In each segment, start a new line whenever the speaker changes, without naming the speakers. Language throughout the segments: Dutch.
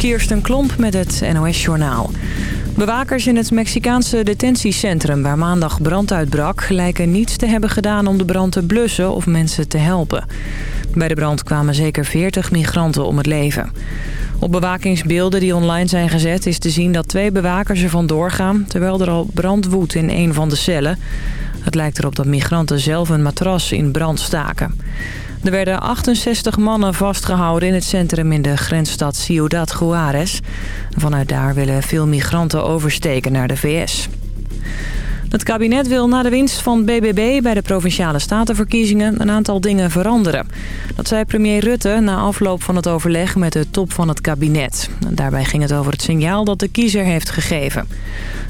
Kirsten Klomp met het NOS-journaal. Bewakers in het Mexicaanse detentiecentrum waar maandag brand uitbrak... lijken niets te hebben gedaan om de brand te blussen of mensen te helpen. Bij de brand kwamen zeker 40 migranten om het leven. Op bewakingsbeelden die online zijn gezet is te zien dat twee bewakers er vandoor gaan... terwijl er al brand woedt in een van de cellen. Het lijkt erop dat migranten zelf een matras in brand staken. Er werden 68 mannen vastgehouden in het centrum in de grensstad Ciudad Juarez. Vanuit daar willen veel migranten oversteken naar de VS. Het kabinet wil na de winst van BBB bij de Provinciale Statenverkiezingen een aantal dingen veranderen. Dat zei premier Rutte na afloop van het overleg met de top van het kabinet. Daarbij ging het over het signaal dat de kiezer heeft gegeven.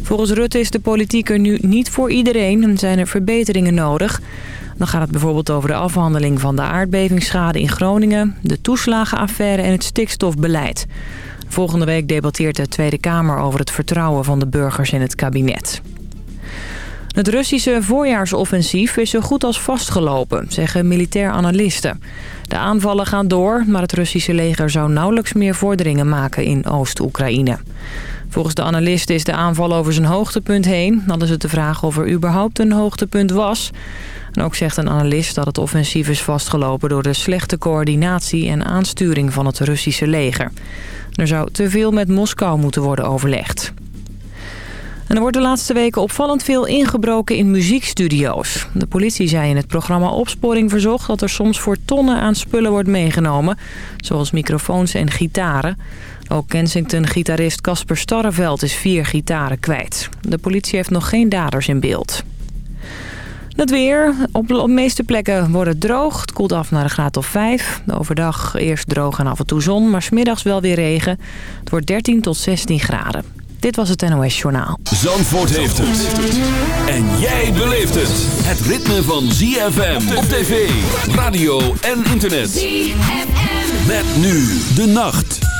Volgens Rutte is de politiek er nu niet voor iedereen en zijn er verbeteringen nodig. Dan gaat het bijvoorbeeld over de afhandeling van de aardbevingsschade in Groningen... de toeslagenaffaire en het stikstofbeleid. Volgende week debatteert de Tweede Kamer over het vertrouwen van de burgers in het kabinet. Het Russische voorjaarsoffensief is zo goed als vastgelopen, zeggen militair analisten. De aanvallen gaan door, maar het Russische leger zou nauwelijks meer vorderingen maken in Oost-Oekraïne. Volgens de analisten is de aanval over zijn hoogtepunt heen. Dan is het de vraag of er überhaupt een hoogtepunt was. En ook zegt een analist dat het offensief is vastgelopen... door de slechte coördinatie en aansturing van het Russische leger. Er zou te veel met Moskou moeten worden overlegd. En er wordt de laatste weken opvallend veel ingebroken in muziekstudio's. De politie zei in het programma Opsporing Verzocht... dat er soms voor tonnen aan spullen wordt meegenomen... zoals microfoons en gitaren. Ook Kensington-gitarist Casper Starreveld is vier gitaren kwijt. De politie heeft nog geen daders in beeld. Het weer. Op de meeste plekken wordt het droog. Het koelt af naar een graad of 5. Overdag eerst droog en af en toe zon, maar smiddags wel weer regen. Het wordt 13 tot 16 graden. Dit was het NOS Journaal.
Zandvoort heeft het. En jij beleeft het. Het ritme van ZFM op tv, radio en internet. ZFM. Met nu de nacht.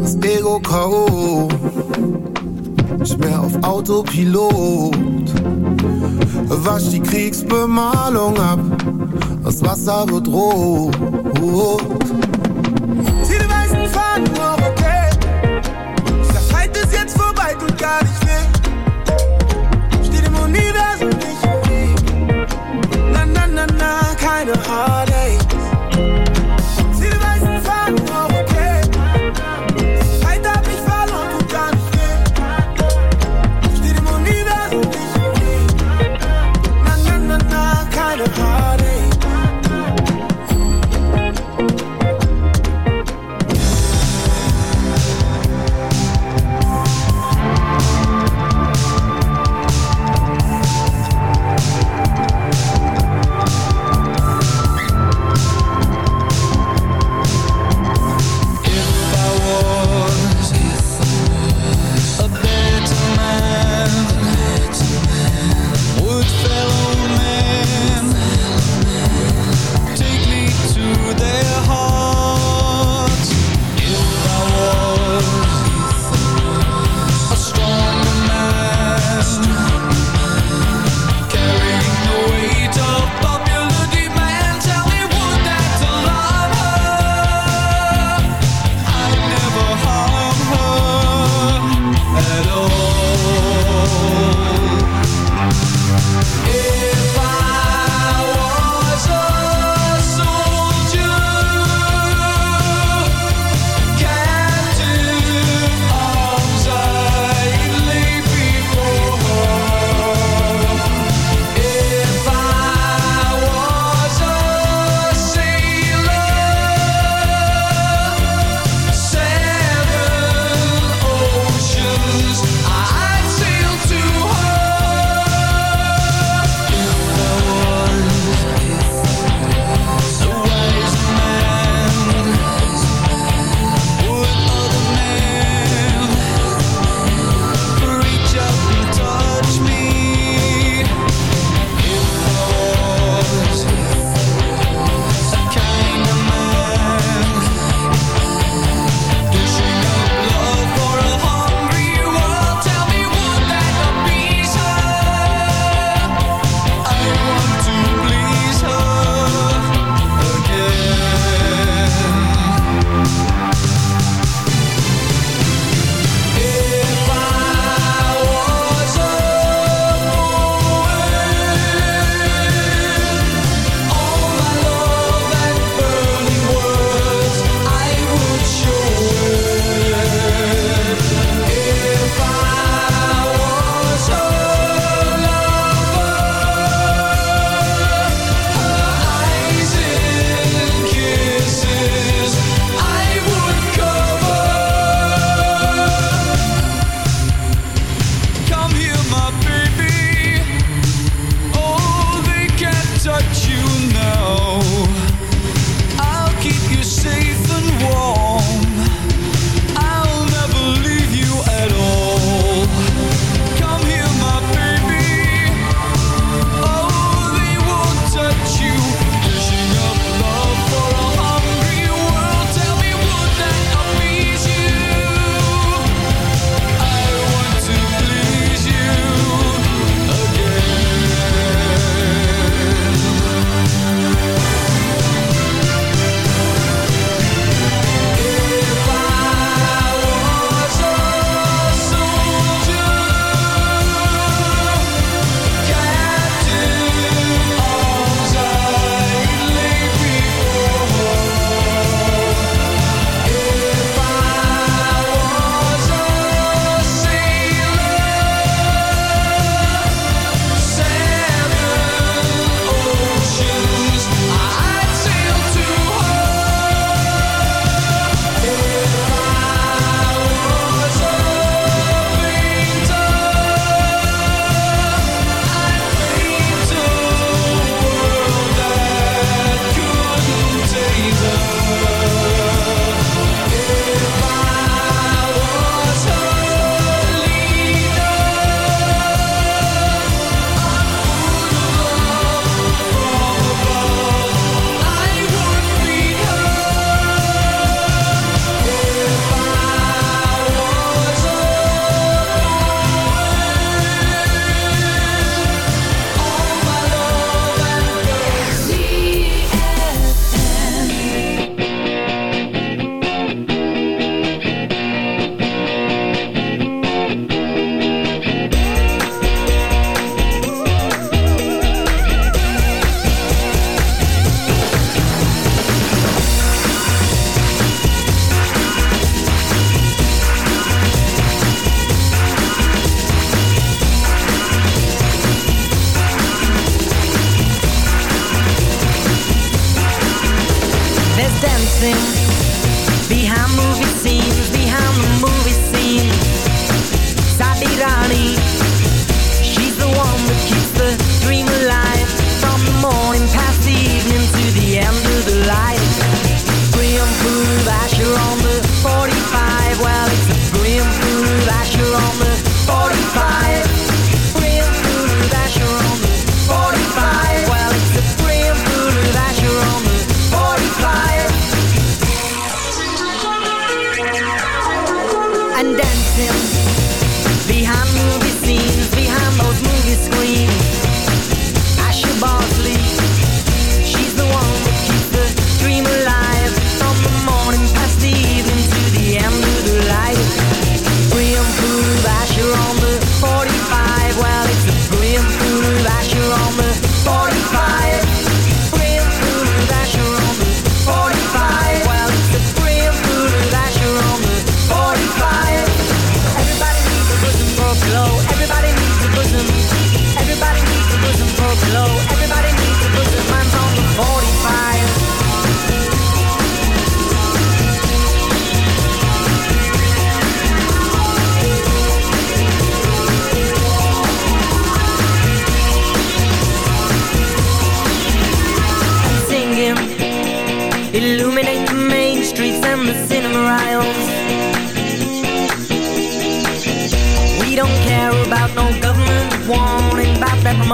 Das Ego K.O nicht mehr auf Autopilot. Wasch die Kriegsbemalung ab, das Wasser wird rot.
Zieh die weißen Fahnen hoch, okay. Der Fight ist jetzt vorbei, tut gar nicht weh. Steht im Universum nicht im Weg. Na, na, na, na, keine Heartache.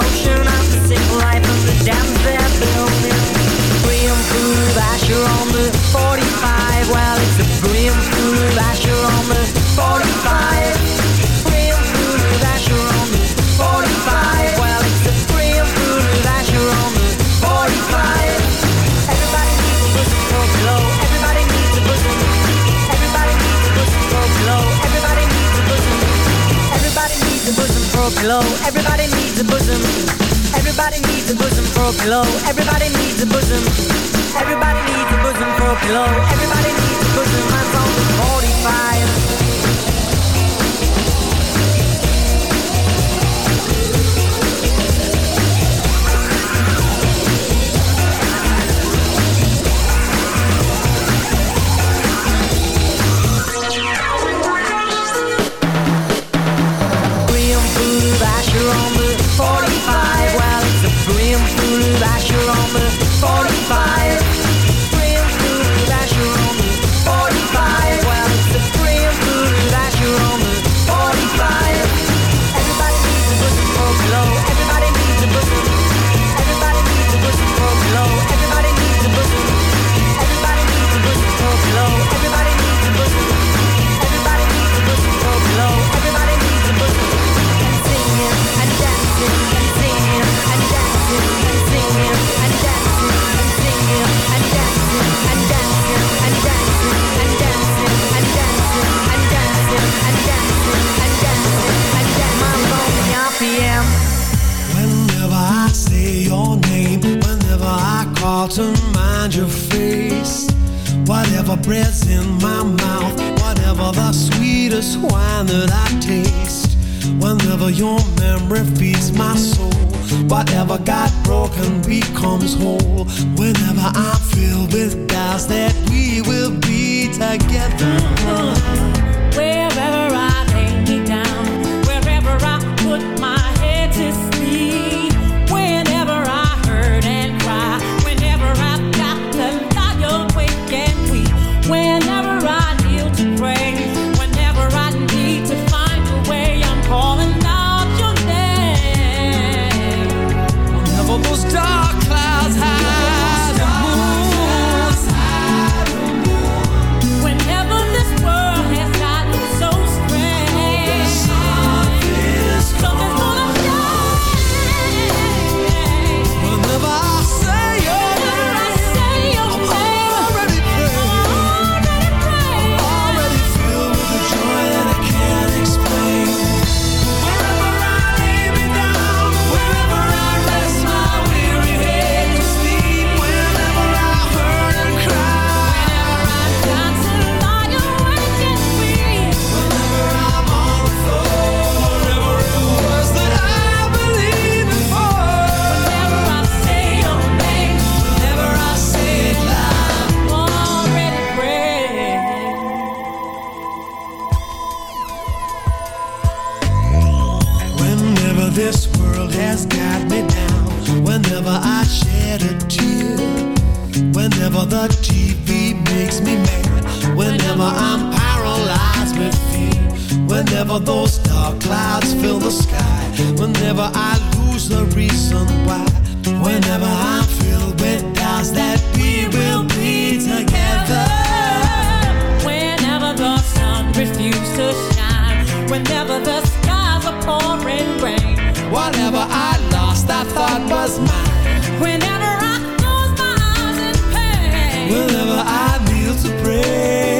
motion of the life of the dams they're building. Brim proof Asher on the 45. Well, it's a brim proof Asher on the 45. Asher on the 45. Well, it's Asher on the 45. Everybody needs a bosom for. Everybody needs a bosom. Everybody needs a bosom for. Everybody needs a bosom. Everybody needs a bosom for. Everybody needs a bosom. Everybody needs a bosom for a pillow. Everybody needs a bosom. Everybody needs a bosom for a pillow. Everybody needs a bosom. I'm 45.
to mind your face. Whatever breath's in my mouth Whatever the sweetest wine that I taste. Whenever your memory feeds my soul Whatever got broken becomes whole. Whenever I'm filled with doubts That we will be together.
Wherever I
Whenever those dark clouds fill the sky Whenever I lose the reason why Whenever I'm filled with doubts that we will be together.
Whenever the sun refuses to shine Whenever the skies are pouring rain
Whatever I lost I thought was mine.
Whenever I close my eyes in pain
Whenever I kneel to pray.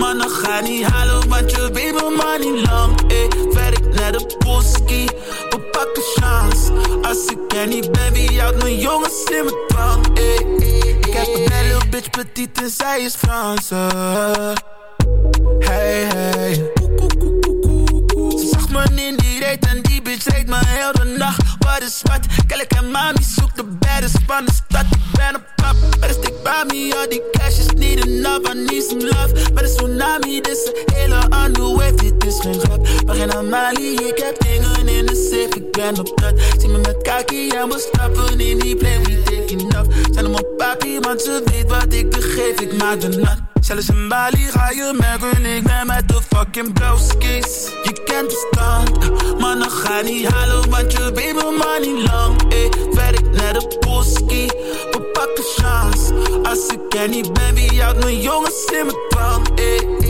stand. Mannen ga niet halen, want je weet mijn money lang. Ey, werk naar de boski, we pakken chance. Als ik er niet ben, wie houdt mijn jongens in mijn dwang? Ik heb een belle bitch, petite en zij is Franse. Hey, hey in die reet en die bitch reed me heel de nacht. Wat is wat? Kijk en mami zoekt de baddest van de stad. Ik ben een pap, maar stick bij me. All die cash is niet enough, I need some love. Maar de tsunami, dit is een hele andere wave. Dit is geen grap, maar geen Amali. Ik heb dingen in de safe, ik ben op dat. Zie me met kaki en we stappen in die plane. We taking hem op papi, want ze weet wat ik begeef. Ik maak de nat. Zelfs in Bali ga je merken, ik ben met de fucking blauwskis. Je kent de stand, maar dan ga niet halen, want je weet mijn money lang. Eh, werk naar de boski, we pakken chance. Als ik er niet ben, wie houdt mijn jongens in mijn dwang? Eh,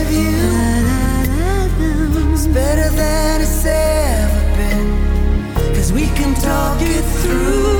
of you is better than it's ever been. Cause we can talk it through.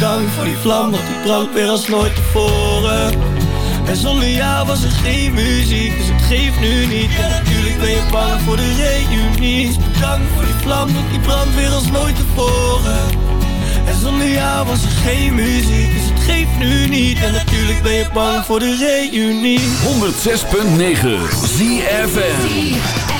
Bedankt voor die vlam, want die brandt weer als nooit tevoren. En zonder jou was er geen muziek, dus het geeft nu niet. En natuurlijk ben je bang voor de reunie. Dus bedankt voor die vlam, want die brandt weer als nooit tevoren. En zonder jou was er geen muziek, dus het geeft nu niet. En natuurlijk ben je bang voor de reunie. 106.9
ZFM.